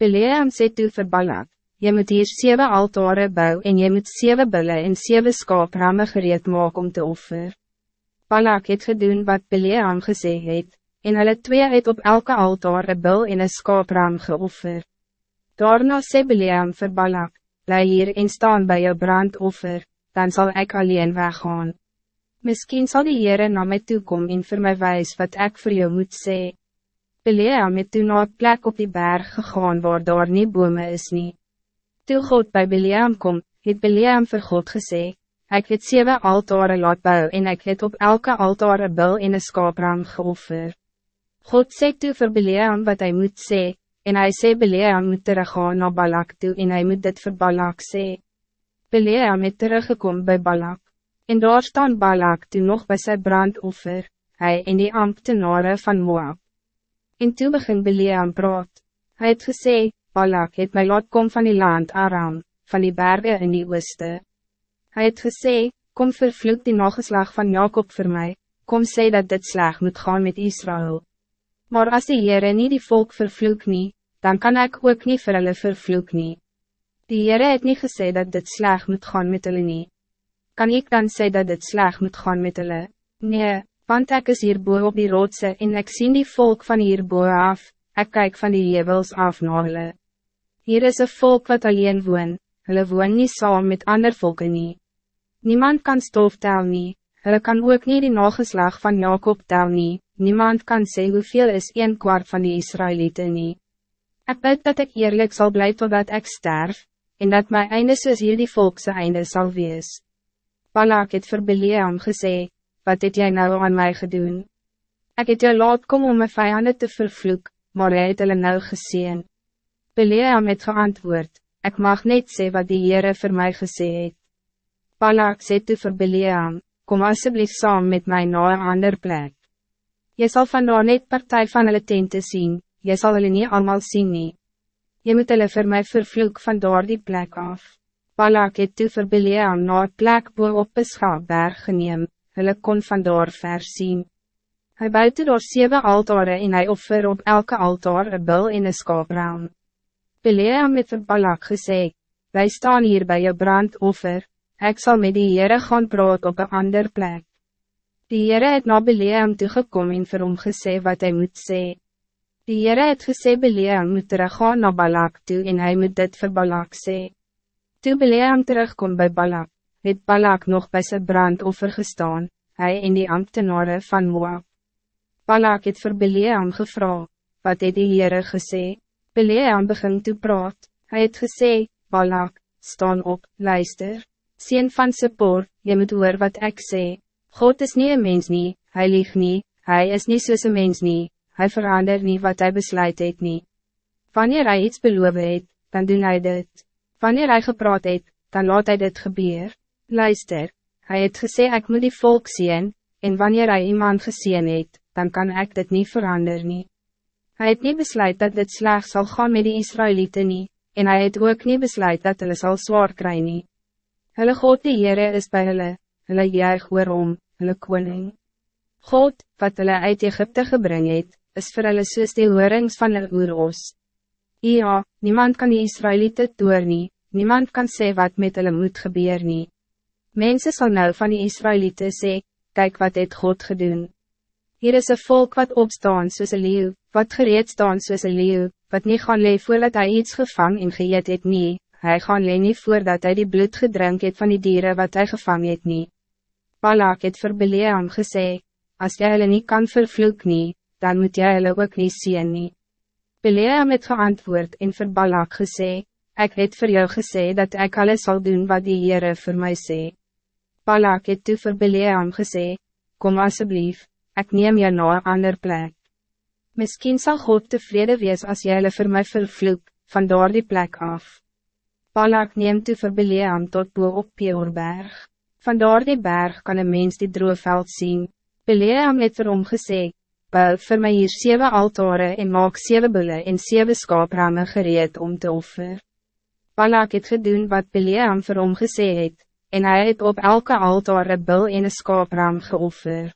Beleam sê toe vir Balak, jy moet hier zeven altare bou en jy moet zeven billen en zeven skaapramme gereed maak om te offer. Balak het gedoen wat Beleam gesê het, en hulle twee het op elke altaar een bil en een skaapram geoffer. Daarna sê Beleam vir Balak, bly hier en staan bij jou brandoffer, dan zal ik alleen weggaan. Misschien zal die Heere na my toekom en vir my wijs wat ik voor jou moet sê. Beleam het toen na plek op die berg gegaan waar daar nie bome is nie. Toe God bij Beleam kom, het Beleam vir God gesê, Ik het zeven altare laat bou en ik het op elke altare bil en een skaapram geoffer. God sê toe vir Beleam wat hij moet sê, en hij sê Beleam moet teruggaan na Balak toe en hij moet dit vir Balak sê. Beleam het teruggekom bij Balak, en daar staan Balak toe nog bij zijn brandoffer, hij en die ambtenare van Moab. En toe begin Beleam praat, hij het gesê, Balak het my laat kom van die land Aram, van die bergen in die ooste. Hij het gesê, kom vervloek die nageslag van Jacob voor mij, kom sê dat dit slag moet gaan met Israël. Maar als die Heere niet die volk vervloek nie, dan kan ik ook niet vir hulle vervloek nie. Die Heere het niet gesê dat dit sleg moet gaan met hulle nie. Kan ik dan sê dat dit sleg moet gaan met hulle? Nee, want ik is hierboe op die roodse en ik zie die volk van hierboe af, ik kijk van die jebels af na hulle. Hier is een volk wat alleen woon, hulle woon nie saam met ander volken nie. Niemand kan stof tel nie, hulle kan ook niet die nageslag van Jacob tel nie, Niemand kan zeggen hoeveel is een kwart van die Israëlieten niet. Ik bid dat ik eerlijk zal blijven totdat ik sterf, en dat mijn einde soos hierdie volkse einde zal wees. Balak het vir Beleam gesê, wat het jij nou aan mij gedoen? Ik het jou laat kom om mijn vijanden te vervloek, maar hy het hulle nou gezien. Beleam het geantwoord, ik mag niet sê wat die Heere voor mij gesê het. Balak sê toe vir Beleam, kom alsjeblieft saam met mij naar een ander plek. Je zal van daar net partij van hulle tente zien, je zal hulle niet allemaal zien nie. Je moet hulle vir my vervloek van daar die plek af. Balak het toe vir Bileam na plek boe op Beschaapberg geneem, hulle kon van daar ver sien. Hy buiten door zeven altare en hy offer op elke altaar een bil en een skaapraam. Bileam het vir Balak gesê, wij staan hier bij je brandoffer, ik zal met die Heere gaan brood op een ander plek. Die Heere het na Beleam toegekom en vir hom gesê wat hij moet sê. Die Heere het gesê Beleam moet teruggaan na Balak toe en hij moet dit vir Balak sê. Toe Beleam terugkom bij Balak, het Balak nog bij zijn brandoffer gestaan, hij en die ambtenaren van Moab. Balak het vir Beleam gevra, wat het die Heere gesê? Beleam begin toe praat, hij het gesê, Balak, staan op, luister, sien van Seppor, je moet hoor wat ik zeg. God is niet een mens nie, hy lieg nie, hy is niet soos een mens nie, hy verander nie wat hij besluit het nie. Wanneer hij iets beloof het, dan doen hij dit. Wanneer hij gepraat het, dan laat hij dit gebeur. Luister, hij het gesê ik moet die volk zien, en wanneer hij iemand gezien het, dan kan ik dit niet veranderen. nie. Hy het niet besluit dat dit slag zal gaan met die Israëlieten nie, en hij het ook niet besluit dat hulle sal zwaar kry nie. Hulle God die Heere is bij hulle, hulle juig oorom, hulle koning. God, wat hulle uit Egypte gebring het, is vir hulle soos die hoorings van hulle oeros. Ja, niemand kan die Israëlieten door nie, niemand kan sê wat met hulle moet gebeur nie. Mensen sal nou van die Israëlieten sê, kijk wat het God gedoen. Hier is een volk wat opstaan soos een leeuw, wat gereed staan soos een leeuw, wat niet gaan leef voordat hij iets gevang en geëet het nie, hy gaan leen nie voordat hij die bloed gedrink het van die dieren wat hij gevang het nie. Balak het vir Bileam gesê, as jy hulle nie kan vervloek nie, dan moet jy hulle ook nie sien nie. Bileam het geantwoord en vir Balak gesê, ik het voor jou gesê dat ik alles zal doen wat die Heere voor mij sê. Balak het toe vir Bileam gesê, kom alsjeblieft, ik neem jou na een ander plek. Misschien zal God tevreden wees als jy hulle vir my vervloek, van door die plek af. Balak neemt toe vir Bileam tot boe op Peorberg. Vandaar die berg kan een mens die droeveld zien. Beleam het vir hom gesê, bou vir my hier sewe altare en maak sewe bulle en sewe skaapramme gereed om te offer. Balak het gedoen wat Beleam vir hom gesê het, en hij het op elke altare bul en een skaapram geoffer.